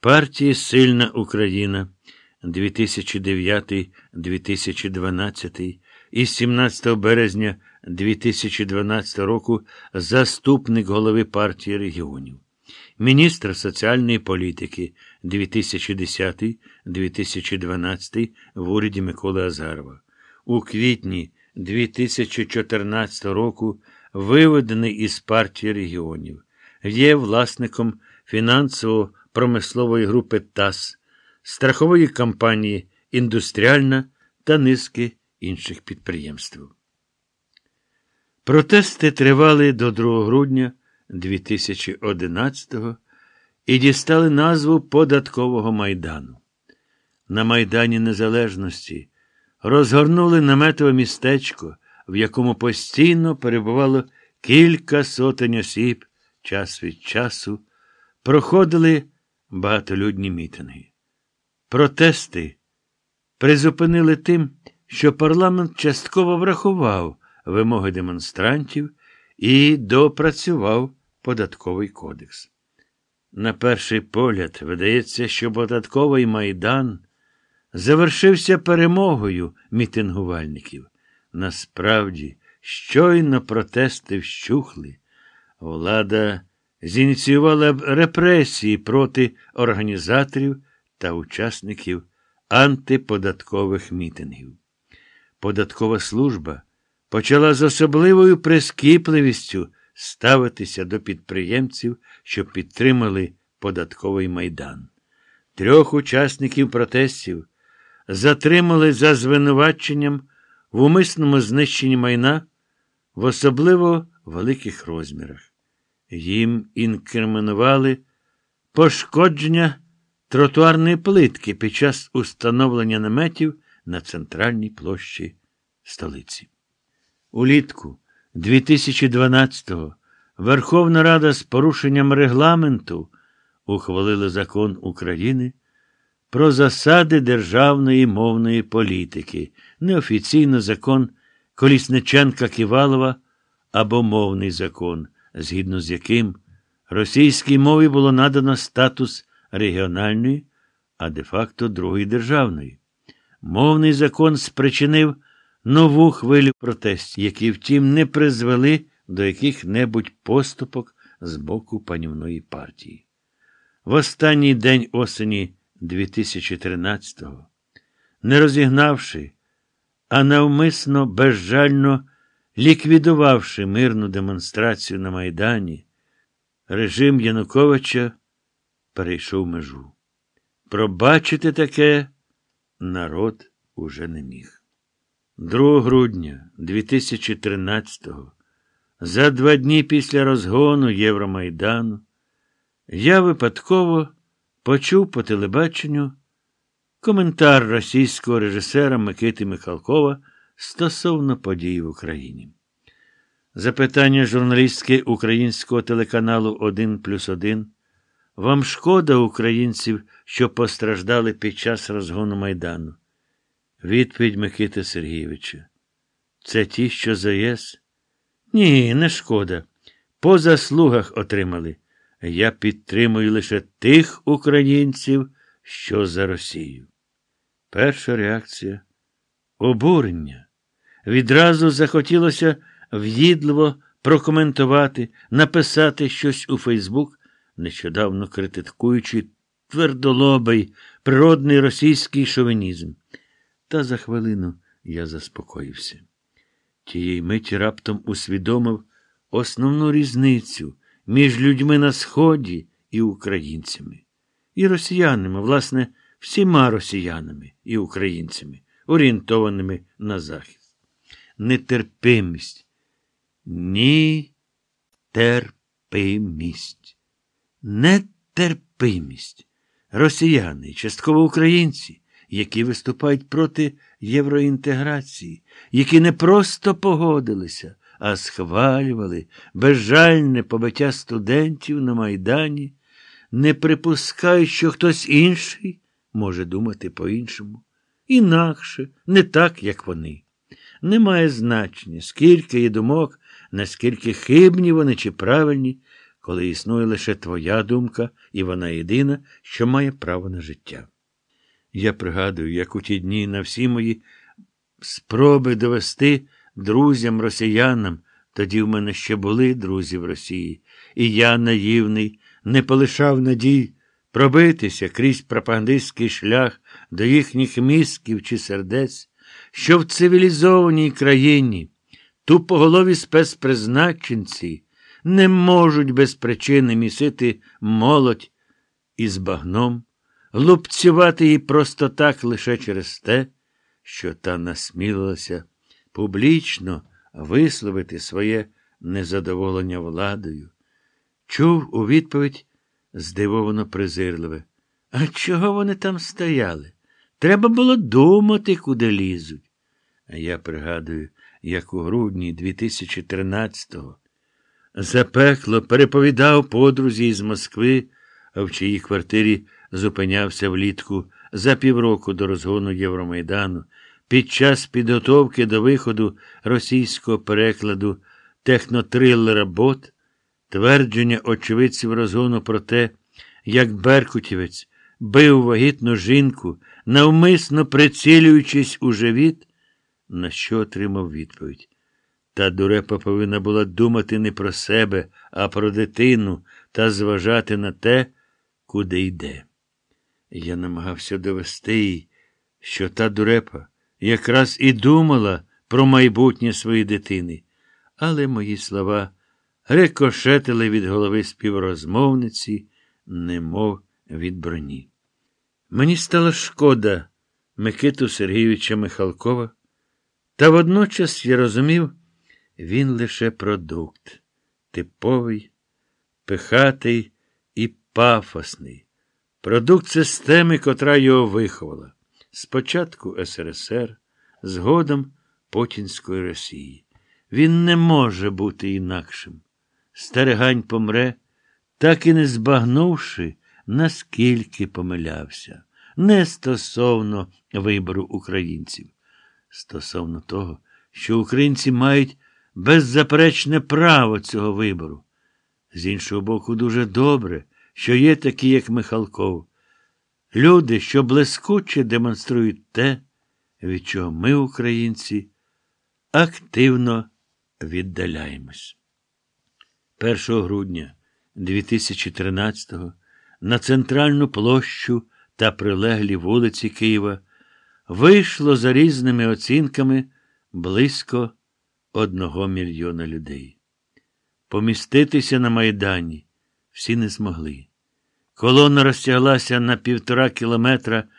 Партії Сильна Україна 2009-2012 і 17 березня 2012 року заступник голови партії регіонів, міністр соціальної політики 2010-2012 в уряді Миколи Азарова. У квітні 2014 року виведений із партії регіонів, є власником фінансово-промислової групи ТАС, страхової компанії Індустріальна та низки інших підприємств. Протести тривали до 2 грудня 2011-го і дістали назву Податкового майдану. На Майдані Незалежності розгорнули наметове містечко, в якому постійно перебувало кілька сотень осіб, час від часу, проходили багатолюдні мітинги. Протести призупинили тим, що парламент частково врахував вимоги демонстрантів і допрацював податковий кодекс. На перший погляд видається, що податковий майдан завершився перемогою мітингувальників. Насправді, щойно протести вщухли, влада зініціювала репресії проти організаторів та учасників антиподаткових мітингів. Податкова служба почала з особливою прискіпливістю ставитися до підприємців, що підтримали податковий майдан. Трьох учасників протестів затримали за звинуваченням в умисному знищенні майна в особливо великих розмірах. Їм інкримінували пошкодження тротуарної плитки під час установлення наметів на центральній площі столиці. Улітку 2012-го Верховна Рада з порушенням регламенту ухвалила закон України про засади державної мовної політики, неофіційно закон Колісниченка Ківалова або мовний закон, згідно з яким російській мові було надано статус регіональної, а де-факто другої державної. Мовний закон спричинив нову хвилю протестів, які, втім, не призвели до яких-небудь поступок з боку панівної партії. В останній день осені 2013-го, не розігнавши, а навмисно безжально ліквідувавши мирну демонстрацію на Майдані, режим Януковича перейшов межу. Пробачити таке народ уже не міг. 2 грудня 2013-го, за два дні після розгону Євромайдану, я випадково почув по телебаченню коментар російського режисера Микити Михалкова стосовно подій в Україні. Запитання журналістки українського телеканалу 1 плюс 1. Вам шкода українців, що постраждали під час розгону Майдану? Відповідь Микити Сергійовича. Це ті, що за ЄС? Ні, не шкода. По заслугах отримали. Я підтримую лише тих українців, що за Росію. Перша реакція обурення. Відразу захотілося в'їдливо прокоментувати, написати щось у Фейсбук, нещодавно критикуючи твердолобий, природний російський шовінізм. Та за хвилину я заспокоївся. Тієї миті раптом усвідомив основну різницю між людьми на Сході і українцями, і росіянами, власне, всіма росіянами і українцями, орієнтованими на захід. Нетерпимість. Ні терпимість. Нетерпимість. Росіяни, частково українці, які виступають проти євроінтеграції, які не просто погодилися, а схвалювали безжальне побиття студентів на Майдані, не припускають, що хтось інший може думати по-іншому. Інакше, не так, як вони. Немає значення, скільки є думок, наскільки хибні вони чи правильні, коли існує лише твоя думка, і вона єдина, що має право на життя. Я пригадую, як у ті дні на всі мої спроби довести друзям росіянам, тоді в мене ще були друзі в Росії, і я, наївний, не полишав надій пробитися крізь пропагандистський шлях до їхніх мізків чи сердець, що в цивілізованій країні тупоголові спецпризначенці не можуть без причини місити молодь із багном, лупцювати її просто так лише через те, що та насмілилася публічно висловити своє незадоволення владою. Чув у відповідь здивовано презирливе. А чого вони там стояли? Треба було думати, куди лізуть. А я пригадую, як у грудні 2013-го запекло переповідав подрузі із Москви, в чиїй квартирі зупинявся влітку за півроку до розгону Євромайдану, під час підготовки до виходу російського перекладу технотрилера Бот, твердження очевидців розгону про те, як Беркутівець бив вагітну жінку, навмисно прицілюючись у живіт, на що отримав відповідь. Та дурепа повинна була думати не про себе, а про дитину та зважати на те, куди йде. Я намагався довести їй, що та дурепа якраз і думала про майбутнє своєї дитини, але мої слова рикошетили від голови співрозмовниці, немов від броні. Мені стало шкода Микиту Сергійовича Михалкова, та водночас я розумів, він лише продукт, типовий, пихатий і пафосний, продукт системи, котра його виховала. Спочатку СРСР, згодом Потінської Росії. Він не може бути інакшим. Стерегань помре, так і не збагнувши, наскільки помилявся, не стосовно вибору українців, стосовно того, що українці мають беззаперечне право цього вибору. З іншого боку, дуже добре, що є такі, як Михалков. Люди, що блискуче демонструють те, від чого ми, українці, активно віддаляємось. 1 грудня 2013-го на центральну площу та прилеглі вулиці Києва вийшло за різними оцінками близько одного мільйона людей. Поміститися на Майдані всі не змогли. Колона розтяглася на півтора кілометра